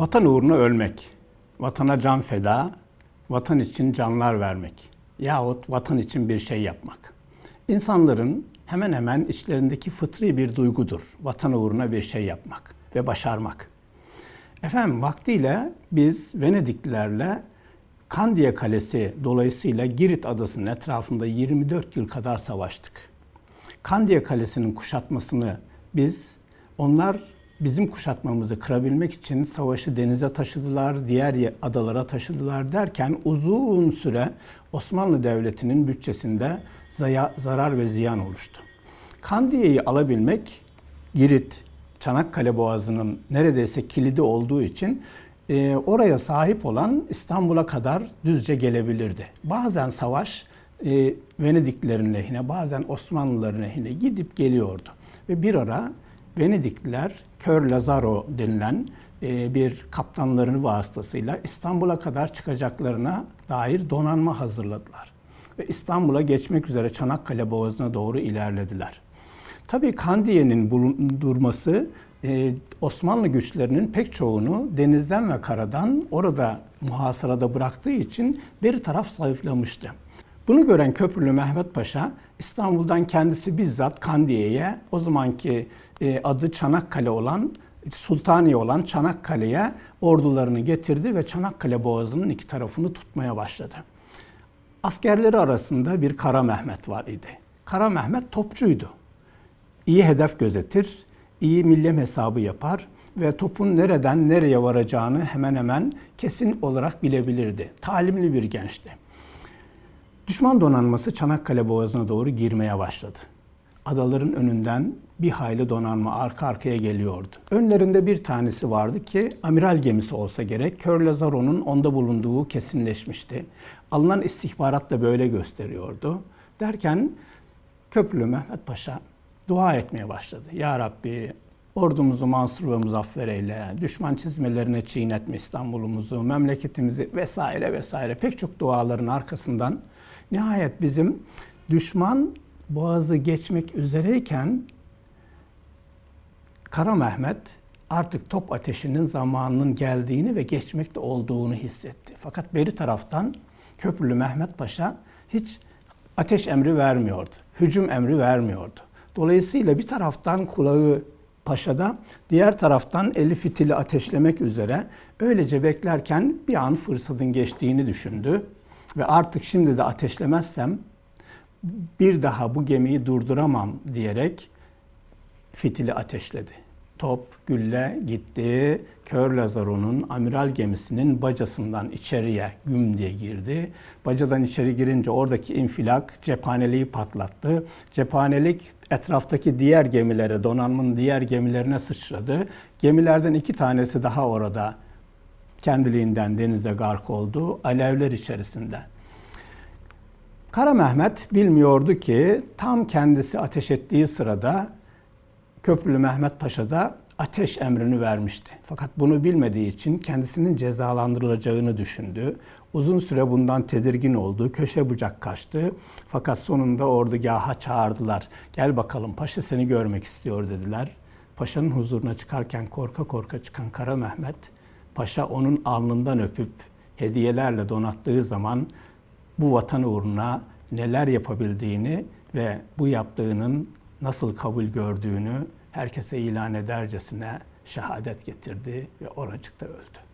Vatan uğruna ölmek, vatana can feda, vatan için canlar vermek yahut vatan için bir şey yapmak. İnsanların hemen hemen içlerindeki fıtri bir duygudur. Vatan uğruna bir şey yapmak ve başarmak. Efendim vaktiyle biz Venediklilerle Kandiye Kalesi dolayısıyla Girit Adası'nın etrafında 24 yıl kadar savaştık. Kandiye Kalesi'nin kuşatmasını biz, onlar bizim kuşatmamızı kırabilmek için savaşı denize taşıdılar, diğer adalara taşıdılar derken uzun süre Osmanlı Devleti'nin bütçesinde zarar ve ziyan oluştu. Kandiye'yi alabilmek Girit, Çanakkale Boğazı'nın neredeyse kilidi olduğu için e, oraya sahip olan İstanbul'a kadar düzce gelebilirdi. Bazen savaş e, Venediklilerin lehine, bazen Osmanlıların lehine gidip geliyordu. Ve bir ara Venedikliler Kör Lazaro denilen e, bir kaptanlarının vasıtasıyla İstanbul'a kadar çıkacaklarına dair donanma hazırladılar. Ve İstanbul'a geçmek üzere Çanakkale Boğazı'na doğru ilerlediler. Tabii Kandiye'nin bulundurması e, Osmanlı güçlerinin pek çoğunu denizden ve karadan orada muhasarada bıraktığı için bir taraf zayıflamıştı. Bunu gören Köprülü Mehmet Paşa İstanbul'dan kendisi bizzat Kandiye'ye o zamanki e, adı Çanakkale olan Sultaniye olan Çanakkale'ye ordularını getirdi ve Çanakkale Boğazı'nın iki tarafını tutmaya başladı. Askerleri arasında bir Kara Mehmet var idi. Kara Mehmet topçuydu. İyi hedef gözetir, iyi millem hesabı yapar ve topun nereden nereye varacağını hemen hemen kesin olarak bilebilirdi. Talimli bir gençti. Düşman donanması Çanakkale Boğazı'na doğru girmeye başladı. Adaların önünden bir hayli donanma arka arkaya geliyordu. Önlerinde bir tanesi vardı ki amiral gemisi olsa gerek. Kör Lazaro'nun onda bulunduğu kesinleşmişti. Alınan istihbarat da böyle gösteriyordu. Derken Köprülü Mehmet Paşa dua etmeye başladı. Ya Rabbi ordumuzu mansur ve muzaffer eyle, düşman çizmelerine çiğnetme İstanbul'umuzu, memleketimizi vesaire vesaire pek çok duaların arkasından nihayet bizim düşman boğazı geçmek üzereyken Kara Mehmet artık top ateşinin zamanının geldiğini ve geçmekte olduğunu hissetti. Fakat beri taraftan Köprülü Mehmet Paşa hiç ateş emri vermiyordu. Hücum emri vermiyordu. Dolayısıyla bir taraftan kulağı paşada, diğer taraftan eli fitili ateşlemek üzere öylece beklerken bir an fırsatın geçtiğini düşündü. Ve artık şimdi de ateşlemezsem bir daha bu gemiyi durduramam diyerek fitili ateşledi. Top, gülle gitti. Kör Lazaro'nun amiral gemisinin bacasından içeriye güm diye girdi. Bacadan içeri girince oradaki infilak cephaneliği patlattı. Cephanelik etraftaki diğer gemilere, donanmanın diğer gemilerine sıçradı. Gemilerden iki tanesi daha orada kendiliğinden denize gark oldu. Alevler içerisinde. Kara Mehmet bilmiyordu ki tam kendisi ateş ettiği sırada Köprülü Mehmet Paşa da ateş emrini vermişti. Fakat bunu bilmediği için kendisinin cezalandırılacağını düşündü. Uzun süre bundan tedirgin oldu. Köşe bucak kaçtı. Fakat sonunda ordugaha çağırdılar. Gel bakalım paşa seni görmek istiyor dediler. Paşanın huzuruna çıkarken korka korka çıkan Kara Mehmet, paşa onun alnından öpüp hediyelerle donattığı zaman bu vatan uğruna neler yapabildiğini ve bu yaptığının nasıl kabul gördüğünü herkese ilan edercesine şehadet getirdi ve oracıkta öldü.